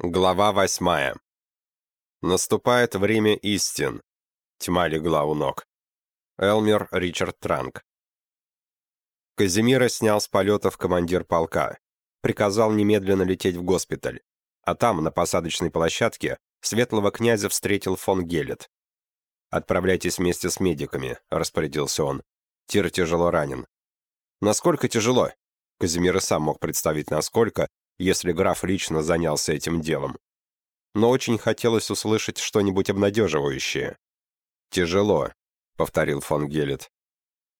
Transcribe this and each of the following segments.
Глава восьмая. Наступает время истин. Тьма легла у ног. Элмер Ричард Транк. Казимира снял с полетов командир полка. Приказал немедленно лететь в госпиталь. А там, на посадочной площадке, светлого князя встретил фон Гелет. «Отправляйтесь вместе с медиками», — распорядился он. Тир тяжело ранен. «Насколько тяжело?» Казимир и сам мог представить, насколько, если граф лично занялся этим делом. Но очень хотелось услышать что-нибудь обнадеживающее. «Тяжело», — повторил фон Гелет.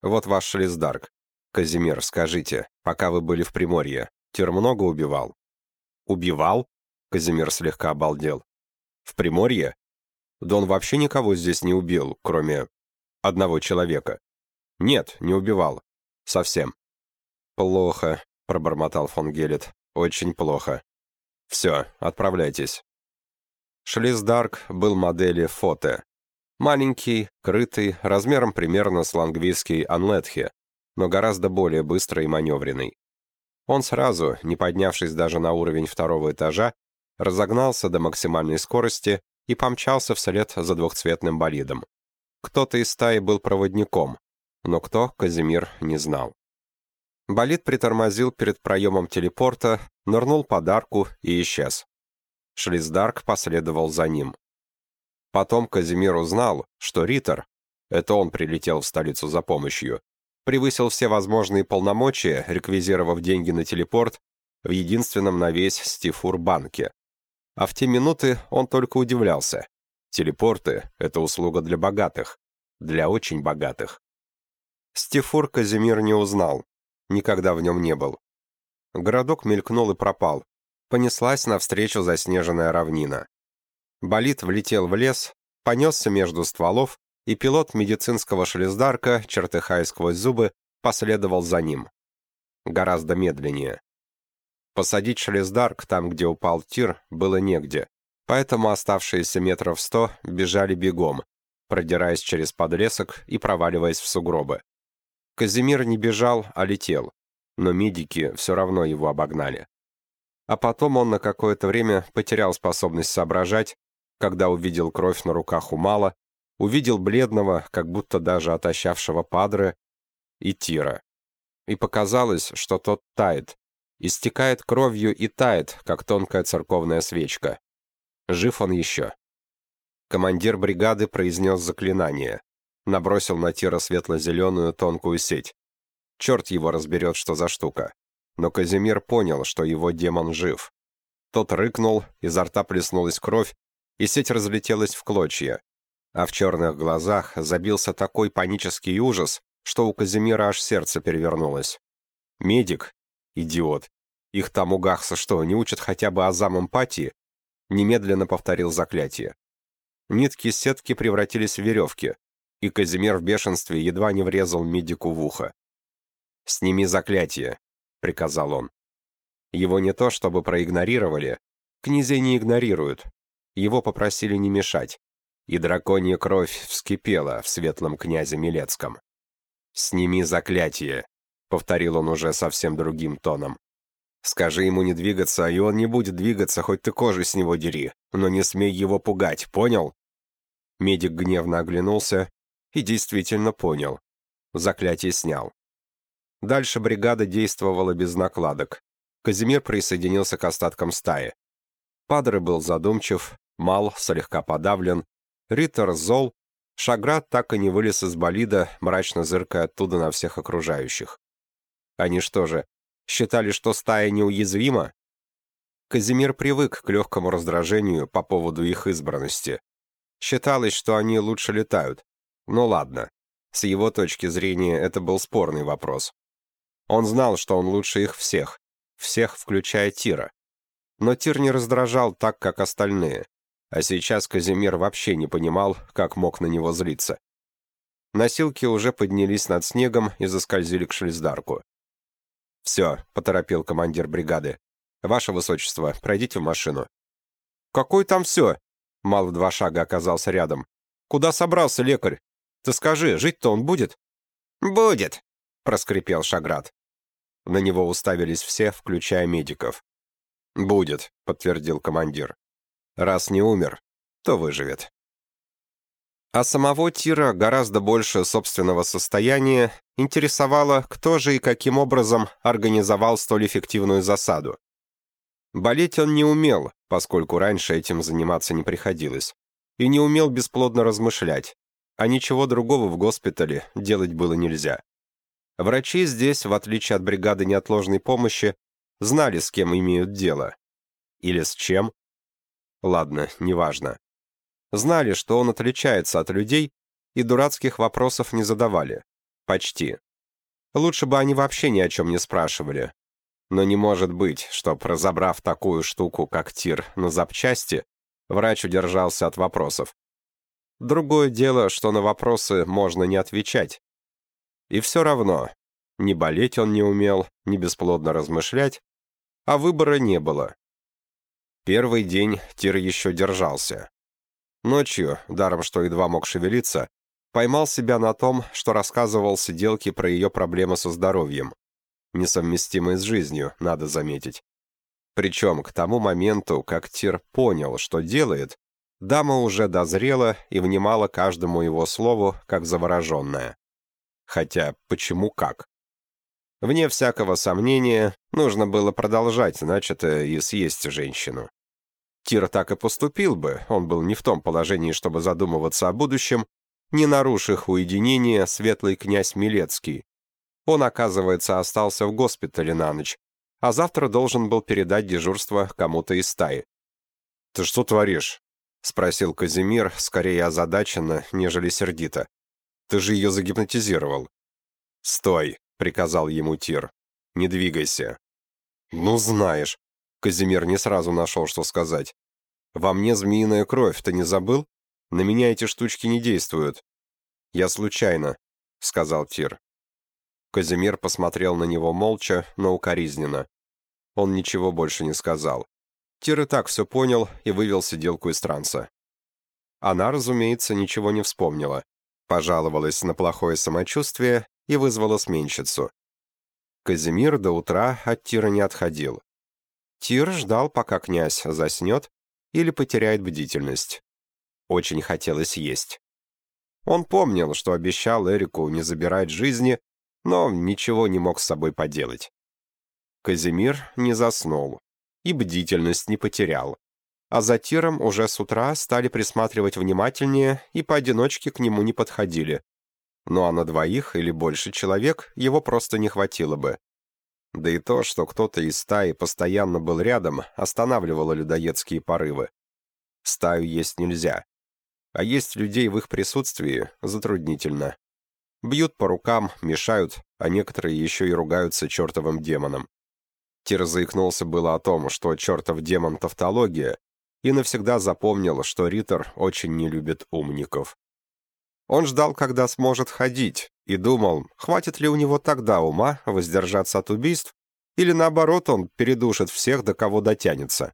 «Вот ваш шлиздарк. Казимир, скажите, пока вы были в Приморье, Тир много убивал?» «Убивал?» — Казимир слегка обалдел. «В Приморье? Да он вообще никого здесь не убил, кроме одного человека. Нет, не убивал. Совсем». «Плохо», — пробормотал фон Гелет. Очень плохо. Все, отправляйтесь. Шлиздарк был модели Фоте. Маленький, крытый, размером примерно с лангвийский Анлетхе, но гораздо более быстрый и маневренный. Он сразу, не поднявшись даже на уровень второго этажа, разогнался до максимальной скорости и помчался вслед за двухцветным болидом. Кто-то из стаи был проводником, но кто, Казимир не знал. Болид притормозил перед проемом телепорта, нырнул под арку и исчез. Шлиздарк последовал за ним. Потом Казимир узнал, что Риттер, это он прилетел в столицу за помощью, превысил все возможные полномочия, реквизировав деньги на телепорт в единственном на весь Стифур-банке. А в те минуты он только удивлялся. Телепорты — это услуга для богатых. Для очень богатых. Стифур Казимир не узнал, никогда в нем не был. Городок мелькнул и пропал. Понеслась навстречу заснеженная равнина. Болид влетел в лес, понесся между стволов, и пилот медицинского шлездарка, чертыхая сквозь зубы, последовал за ним. Гораздо медленнее. Посадить шлездарк там, где упал тир, было негде, поэтому оставшиеся метров сто бежали бегом, продираясь через подлесок и проваливаясь в сугробы. Казимир не бежал, а летел, но медики все равно его обогнали. А потом он на какое-то время потерял способность соображать, когда увидел кровь на руках у Мала, увидел бледного, как будто даже отощавшего Падре, и Тира. И показалось, что тот тает, истекает кровью и тает, как тонкая церковная свечка. Жив он еще. Командир бригады произнес заклинание набросил на Тира светло-зеленую тонкую сеть. Черт его разберет, что за штука. Но Казимир понял, что его демон жив. Тот рыкнул, изо рта плеснулась кровь, и сеть разлетелась в клочья. А в черных глазах забился такой панический ужас, что у Казимира аж сердце перевернулось. «Медик? Идиот! Их там у Гахса что, не учат хотя бы азам эмпатии?» Немедленно повторил заклятие. Нитки сетки превратились в веревки, и Казимир в бешенстве едва не врезал медику в ухо. «Сними заклятие», — приказал он. Его не то чтобы проигнорировали, князей не игнорируют. Его попросили не мешать, и драконья кровь вскипела в светлом князе Милецком. «Сними заклятие», — повторил он уже совсем другим тоном. «Скажи ему не двигаться, и он не будет двигаться, хоть ты кожи с него дери, но не смей его пугать, понял?» Медик гневно оглянулся и действительно понял. Заклятие снял. Дальше бригада действовала без накладок. Казимир присоединился к остаткам стаи. Падре был задумчив, Мал слегка подавлен, Риттер зол, Шаград так и не вылез из болида, мрачно зыркая оттуда на всех окружающих. Они что же, считали, что стая неуязвима? Казимир привык к легкому раздражению по поводу их избранности. Считалось, что они лучше летают, ну ладно. С его точки зрения это был спорный вопрос. Он знал, что он лучше их всех. Всех, включая Тира. Но Тир не раздражал так, как остальные. А сейчас Казимир вообще не понимал, как мог на него злиться. Носилки уже поднялись над снегом и заскользили к шлиздарку. «Все», — поторопил командир бригады. «Ваше высочество, пройдите в машину». «Какой там все?» Мал в два шага оказался рядом. «Куда собрался лекарь? Ты скажи, жить-то он будет?» «Будет», — проскрипел Шаград. На него уставились все, включая медиков. «Будет», — подтвердил командир. «Раз не умер, то выживет». А самого Тира гораздо больше собственного состояния интересовало, кто же и каким образом организовал столь эффективную засаду. Болеть он не умел, поскольку раньше этим заниматься не приходилось, и не умел бесплодно размышлять, а ничего другого в госпитале делать было нельзя. Врачи здесь, в отличие от бригады неотложной помощи, знали, с кем имеют дело. Или с чем? Ладно, неважно. Знали, что он отличается от людей, и дурацких вопросов не задавали. Почти. Лучше бы они вообще ни о чем не спрашивали. Но не может быть, чтоб, разобрав такую штуку, как тир, на запчасти, врач удержался от вопросов. Другое дело, что на вопросы можно не отвечать. И все равно, ни болеть он не умел, ни бесплодно размышлять, а выбора не было. Первый день Тир еще держался. Ночью, даром что едва мог шевелиться, поймал себя на том, что рассказывал сиделке про ее проблемы со здоровьем. Несовместимые с жизнью, надо заметить. Причем к тому моменту, как Тир понял, что делает, дама уже дозрела и внимала каждому его слову, как завороженная. Хотя, почему как? Вне всякого сомнения, нужно было продолжать начатое и съесть женщину. Тир так и поступил бы, он был не в том положении, чтобы задумываться о будущем, не нарушив уединение светлый князь Милецкий. Он, оказывается, остался в госпитале на ночь, а завтра должен был передать дежурство кому-то из стаи. «Ты что творишь?» — спросил Казимир, скорее озадаченно, нежели сердито. «Ты же ее загипнотизировал». «Стой!» — приказал ему Тир. «Не двигайся». «Ну, знаешь», Казимир не сразу нашел, что сказать. «Во мне змеиная кровь, ты не забыл? На меня эти штучки не действуют». «Я случайно», — сказал Тир. Казимир посмотрел на него молча, но укоризненно. Он ничего больше не сказал. Тир и так все понял и вывел сиделку из транса. Она, разумеется, ничего не вспомнила. Пожаловалась на плохое самочувствие и вызвала сменщицу. Казимир до утра от Тира не отходил. Тир ждал, пока князь заснет или потеряет бдительность. Очень хотелось есть. Он помнил, что обещал Эрику не забирать жизни, но ничего не мог с собой поделать. Казимир не заснул и бдительность не потерял. А за Тиром уже с утра стали присматривать внимательнее и поодиночке к нему не подходили. Ну а на двоих или больше человек его просто не хватило бы. Да и то, что кто-то из стаи постоянно был рядом, останавливало людоедские порывы. Стаю есть нельзя. А есть людей в их присутствии затруднительно. Бьют по рукам, мешают, а некоторые еще и ругаются чертовым демоном. Тир заикнулся было о том, что чертов демон — тавтология, и навсегда запомнил, что Риттер очень не любит умников. Он ждал, когда сможет ходить, и думал, хватит ли у него тогда ума воздержаться от убийств, или наоборот он передушит всех, до кого дотянется.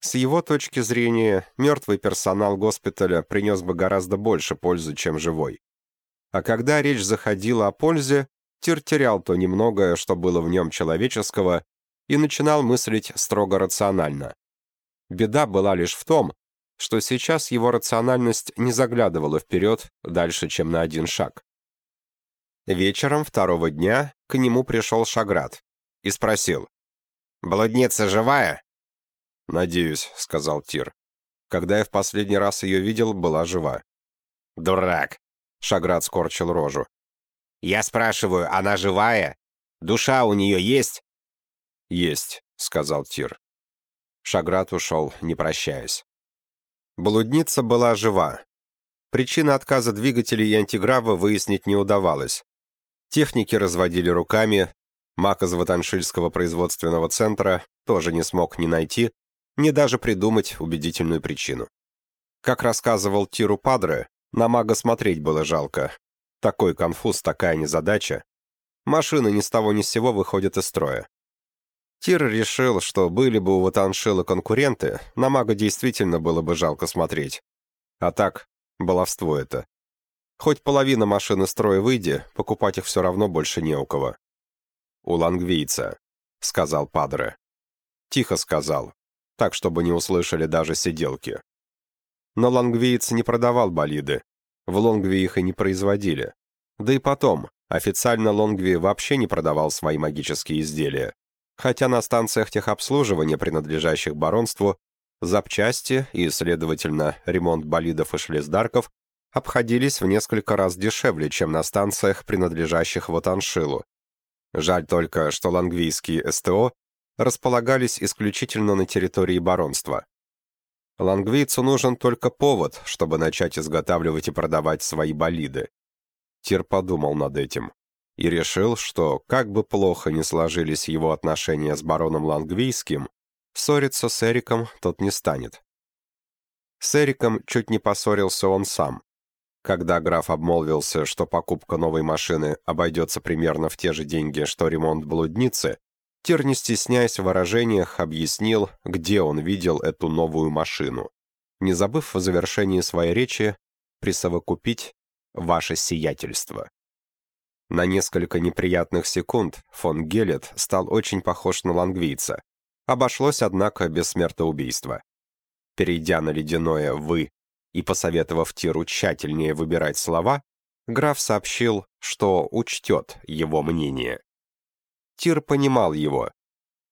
С его точки зрения, мертвый персонал госпиталя принес бы гораздо больше пользы, чем живой. А когда речь заходила о пользе, Тир терял то немногое, что было в нем человеческого, и начинал мыслить строго рационально. Беда была лишь в том, что сейчас его рациональность не заглядывала вперед дальше, чем на один шаг. Вечером второго дня к нему пришел Шаград и спросил. «Блудница живая?» «Надеюсь», — сказал Тир. «Когда я в последний раз ее видел, была жива». «Дурак!» — Шаград скорчил рожу. «Я спрашиваю, она живая? Душа у нее есть?» «Есть», — сказал Тир. Шаград ушел, не прощаясь. Блудница была жива. Причина отказа двигателей и антиграва выяснить не удавалось. Техники разводили руками, маг из Ватаншильского производственного центра тоже не смог ни найти, ни даже придумать убедительную причину. Как рассказывал Тиру Падре, на мага смотреть было жалко. Такой конфуз, такая незадача. Машины ни с того ни с сего выходят из строя. Тир решил, что были бы у Ватаншила конкуренты, на мага действительно было бы жалко смотреть. А так, баловство это. Хоть половина машины строя выйди, покупать их все равно больше не у кого. «У лангвийца», — сказал Падре. Тихо сказал, так, чтобы не услышали даже сиделки. Но лонгвиец не продавал болиды. В Лонгви их и не производили. Да и потом, официально Лонгви вообще не продавал свои магические изделия. Хотя на станциях техобслуживания, принадлежащих баронству, запчасти и, следовательно, ремонт болидов и шлездарков обходились в несколько раз дешевле, чем на станциях, принадлежащих Ватаншилу. Жаль только, что лангвийские СТО располагались исключительно на территории баронства. Лангвийцу нужен только повод, чтобы начать изготавливать и продавать свои болиды. Тир подумал над этим и решил, что, как бы плохо ни сложились его отношения с бароном Лангвийским, ссориться с Эриком тот не станет. С Эриком чуть не поссорился он сам. Когда граф обмолвился, что покупка новой машины обойдется примерно в те же деньги, что ремонт блудницы, Тир, не стесняясь в выражениях, объяснил, где он видел эту новую машину, не забыв в завершении своей речи присовокупить «ваше сиятельство». На несколько неприятных секунд фон Гелет стал очень похож на лангвийца. Обошлось, однако, без смертоубийства. Перейдя на ледяное «вы» и посоветовав Тиру тщательнее выбирать слова, граф сообщил, что учтет его мнение. Тир понимал его.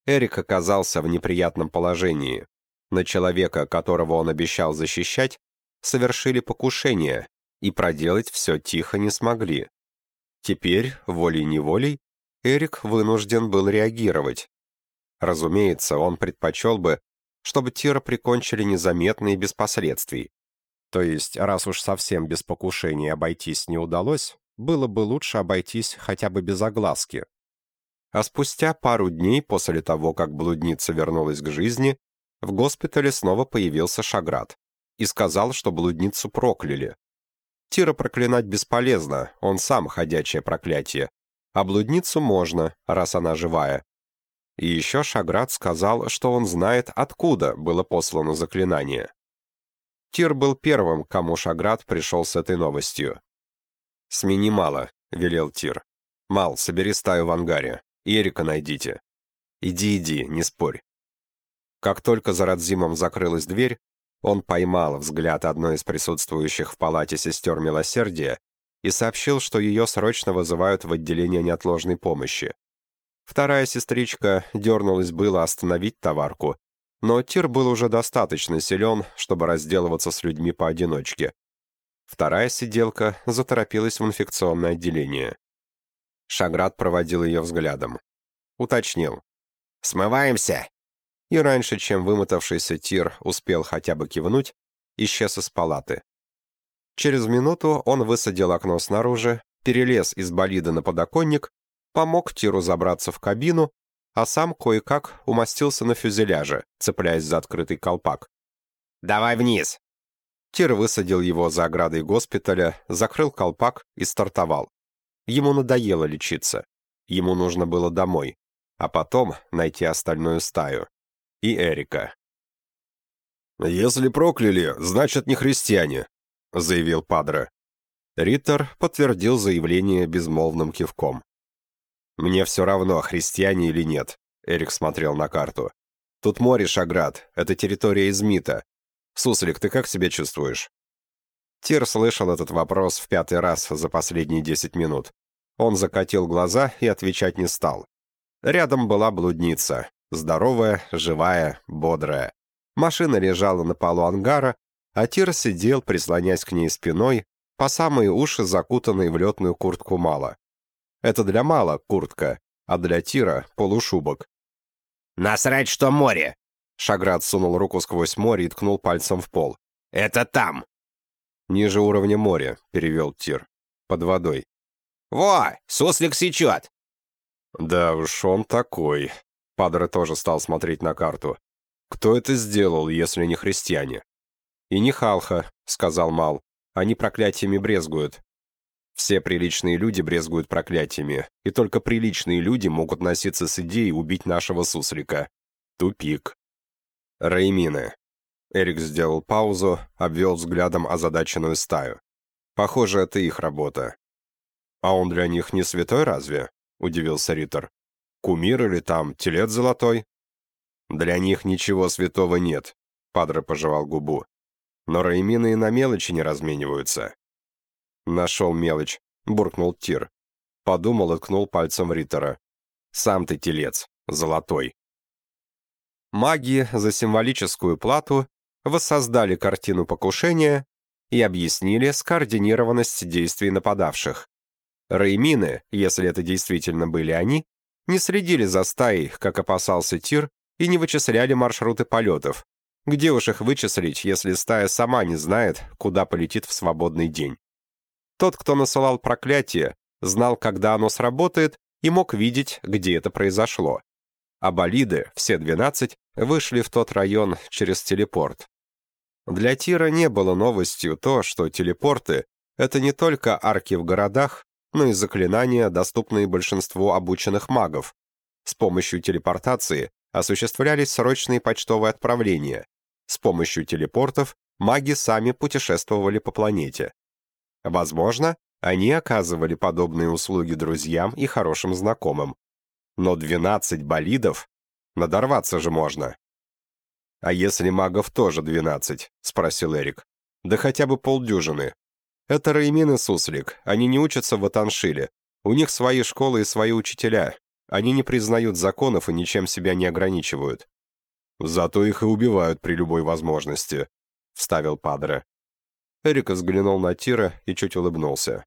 Эрик оказался в неприятном положении. На человека, которого он обещал защищать, совершили покушение, и проделать все тихо не смогли. Теперь, волей-неволей, Эрик вынужден был реагировать. Разумеется, он предпочел бы, чтобы Тира прикончили незаметно и без последствий. То есть, раз уж совсем без покушения обойтись не удалось, было бы лучше обойтись хотя бы без огласки. А спустя пару дней после того, как блудница вернулась к жизни, в госпитале снова появился Шаград и сказал, что блудницу прокляли. Тира проклинать бесполезно, он сам ходячее проклятие, а блудницу можно, раз она живая. И еще Шаград сказал, что он знает, откуда было послано заклинание. Тир был первым, кому Шаград пришел с этой новостью. «Смени мало», — велел Тир. «Мал, собери стаю в ангаре. Эрика найдите. Иди, иди, не спорь». Как только за Радзимом закрылась дверь, он поймал взгляд одной из присутствующих в палате сестер милосердия и сообщил, что ее срочно вызывают в отделение неотложной помощи. Вторая сестричка дернулась было остановить товарку, но Тир был уже достаточно силен, чтобы разделываться с людьми поодиночке. Вторая сиделка заторопилась в инфекционное отделение. Шаград проводил ее взглядом. Уточнил. «Смываемся!» И раньше, чем вымотавшийся Тир успел хотя бы кивнуть, исчез из палаты. Через минуту он высадил окно снаружи, перелез из болида на подоконник, помог Тиру забраться в кабину а сам кое-как умостился на фюзеляже, цепляясь за открытый колпак. «Давай вниз!» Тир высадил его за оградой госпиталя, закрыл колпак и стартовал. Ему надоело лечиться. Ему нужно было домой, а потом найти остальную стаю. И Эрика. «Если прокляли, значит, не христиане», — заявил Падре. Риттер подтвердил заявление безмолвным кивком. «Мне все равно, христиане или нет», — Эрик смотрел на карту. «Тут море, Шаград, это территория Измита. Суслик, ты как себя чувствуешь?» Тир слышал этот вопрос в пятый раз за последние десять минут. Он закатил глаза и отвечать не стал. Рядом была блудница. Здоровая, живая, бодрая. Машина лежала на полу ангара, а Тир сидел, прислонясь к ней спиной, по самые уши закутанный в летную куртку мало. Это для Мала куртка, а для Тира — полушубок. «Насрать, что море!» Шаград сунул руку сквозь море и ткнул пальцем в пол. «Это там!» «Ниже уровня моря», — перевел Тир. «Под водой». «Во! Суслик сечет!» «Да уж он такой». Падре тоже стал смотреть на карту. «Кто это сделал, если не христиане?» «И не Халха», — сказал Мал. «Они проклятиями брезгуют. Все приличные люди брезгуют проклятиями, и только приличные люди могут носиться с идеей убить нашего суслика. Тупик. Реймины. Эрик сделал паузу, обвел взглядом озадаченную стаю. Похоже, это их работа. «А он для них не святой разве?» — удивился Риттер. «Кумир или там телец золотой?» «Для них ничего святого нет», — Падре пожевал губу. «Но Раймины и на мелочи не размениваются». «Нашел мелочь», — буркнул Тир. Подумал и ткнул пальцем Риттера. «Сам ты телец, золотой». Маги за символическую плату воссоздали картину покушения и объяснили скоординированность действий нападавших. Реймины, если это действительно были они, не следили за стаей, как опасался Тир, и не вычисляли маршруты полетов. Где уж их вычислить, если стая сама не знает, куда полетит в свободный день? Тот, кто насылал проклятие, знал, когда оно сработает, и мог видеть, где это произошло. А болиды, все 12, вышли в тот район через телепорт. Для Тира не было новостью то, что телепорты — это не только арки в городах, но и заклинания, доступные большинству обученных магов. С помощью телепортации осуществлялись срочные почтовые отправления. С помощью телепортов маги сами путешествовали по планете. Возможно, они оказывали подобные услуги друзьям и хорошим знакомым. Но 12 болидов? Надорваться же можно. «А если магов тоже 12?» — спросил Эрик. «Да хотя бы полдюжины. Это Реймин и Суслик. Они не учатся в Атаншиле. У них свои школы и свои учителя. Они не признают законов и ничем себя не ограничивают. Зато их и убивают при любой возможности», — вставил Падре. Эрик взглянул на Тира и чуть улыбнулся.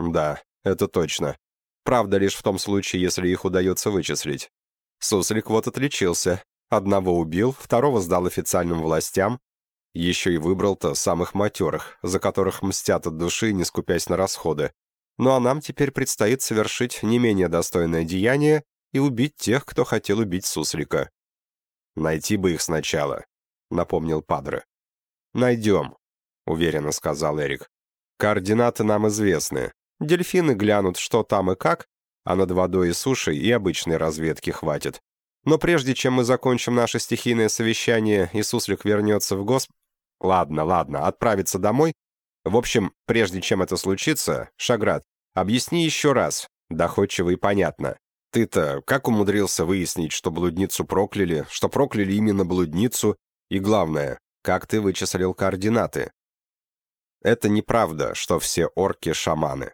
«Да, это точно. Правда лишь в том случае, если их удается вычислить. Суслик вот отличился. Одного убил, второго сдал официальным властям, еще и выбрал-то самых матерых, за которых мстят от души, не скупясь на расходы. Ну а нам теперь предстоит совершить не менее достойное деяние и убить тех, кто хотел убить Суслика. «Найти бы их сначала», — напомнил Падре. «Найдем», — уверенно сказал Эрик. «Координаты нам известны. Дельфины глянут, что там и как, а над водой и сушей и обычной разведки хватит. Но прежде чем мы закончим наше стихийное совещание и Суслик вернется в госп... Ладно, ладно, отправиться домой. В общем, прежде чем это случится, Шаград, объясни еще раз, доходчиво и понятно. Ты-то как умудрился выяснить, что блудницу прокляли, что прокляли именно блудницу, и главное, как ты вычислил координаты? Это неправда, что все орки — шаманы.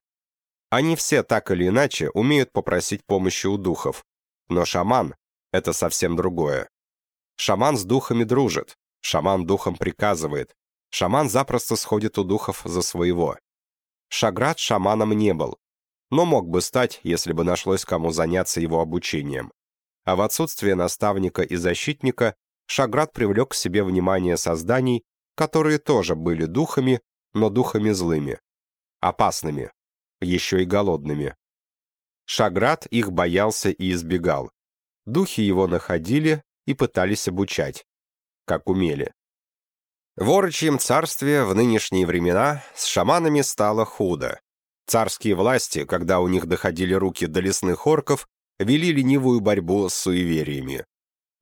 Они все так или иначе умеют попросить помощи у духов. Но шаман — это совсем другое. Шаман с духами дружит, Шаман духом приказывает. Шаман запросто сходит у духов за своего. Шаград шаманом не был, но мог бы стать, если бы нашлось кому заняться его обучением. А в отсутствие наставника и защитника Шаград привлек к себе внимание созданий, которые тоже были духами, но духами злыми. Опасными. Еще и голодными. Шаград их боялся и избегал. Духи его находили и пытались обучать как умели. В Орочьем царстве в нынешние времена с шаманами стало худо. Царские власти, когда у них доходили руки до лесных орков, вели ленивую борьбу с суевериями.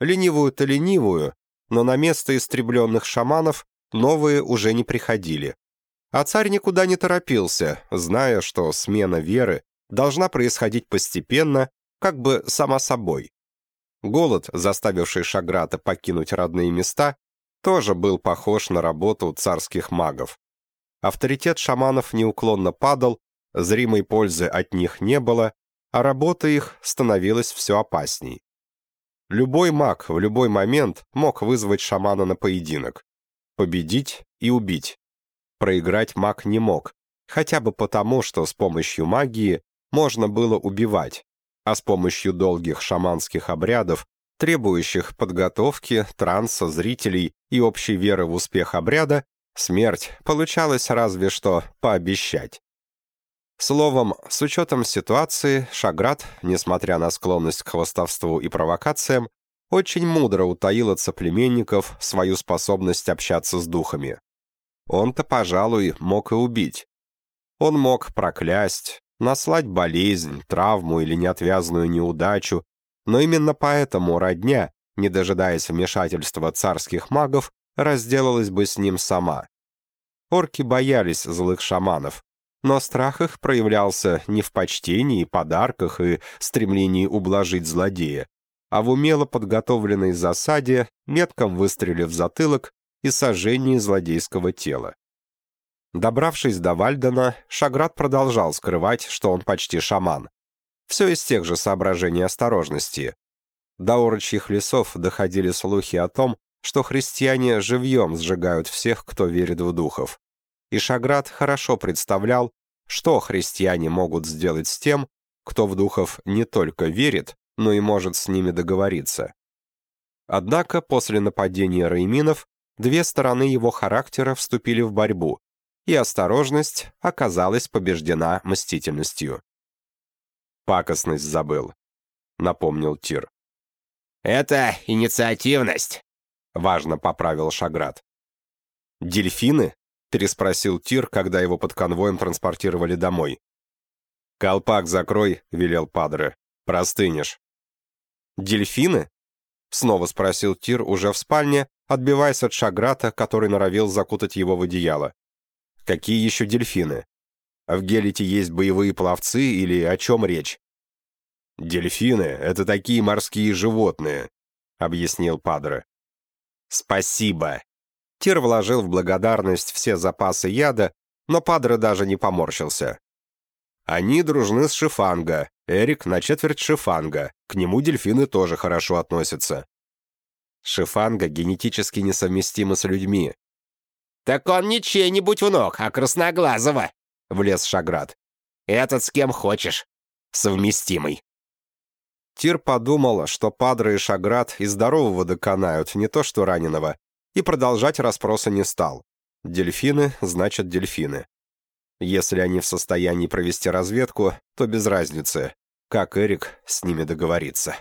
Ленивую-то ленивую, но на место истребленных шаманов новые уже не приходили. А царь никуда не торопился, зная, что смена веры должна происходить постепенно, как бы само собой. Голод, заставивший Шаграта покинуть родные места, тоже был похож на работу царских магов. Авторитет шаманов неуклонно падал, зримой пользы от них не было, а работа их становилась все опасней. Любой маг в любой момент мог вызвать шамана на поединок. Победить и убить. Проиграть маг не мог, хотя бы потому, что с помощью магии можно было убивать, а с помощью долгих шаманских обрядов, требующих подготовки, транса, зрителей и общей веры в успех обряда, смерть получалось разве что пообещать. Словом, с учетом ситуации, Шаград, несмотря на склонность к хвастовству и провокациям, очень мудро утаил от соплеменников свою способность общаться с духами. Он-то, пожалуй, мог и убить. Он мог проклясть, наслать болезнь, травму или неотвязную неудачу, но именно поэтому родня, не дожидаясь вмешательства царских магов, разделалась бы с ним сама. Орки боялись злых шаманов, но страх их проявлялся не в почтении, подарках и стремлении ублажить злодея, а в умело подготовленной засаде, метком выстрелив в затылок и сожжении злодейского тела. Добравшись до Вальдена, Шаград продолжал скрывать, что он почти шаман. Все из тех же соображений осторожности. До орочьих лесов доходили слухи о том, что христиане живьем сжигают всех, кто верит в духов. И Шаград хорошо представлял, что христиане могут сделать с тем, кто в духов не только верит, но и может с ними договориться. Однако после нападения Рейминов две стороны его характера вступили в борьбу, и осторожность оказалась побеждена мстительностью. «Пакостность забыл», — напомнил Тир. «Это инициативность», — важно поправил Шаград. «Дельфины?» — переспросил Тир, когда его под конвоем транспортировали домой. «Колпак закрой», — велел Падре. «Простынешь». «Дельфины?» — снова спросил Тир уже в спальне, отбиваясь от Шаграта, который норовил закутать его в одеяло. «Какие еще дельфины? А в Гелите есть боевые пловцы или о чем речь?» «Дельфины — это такие морские животные», — объяснил Падре. «Спасибо». Тир вложил в благодарность все запасы яда, но Падре даже не поморщился. Они дружны с Шифанга, Эрик на четверть Шифанга, к нему дельфины тоже хорошо относятся. Шифанга генетически несовместимы с людьми. «Так он не чей-нибудь внук, а Красноглазого», — влез Шаград. «Этот с кем хочешь. Совместимый». Тир подумал, что Падре и Шаград и здорового доконают, не то что раненого, и продолжать расспросы не стал. Дельфины значит дельфины. Если они в состоянии провести разведку, то без разницы, как Эрик с ними договорится.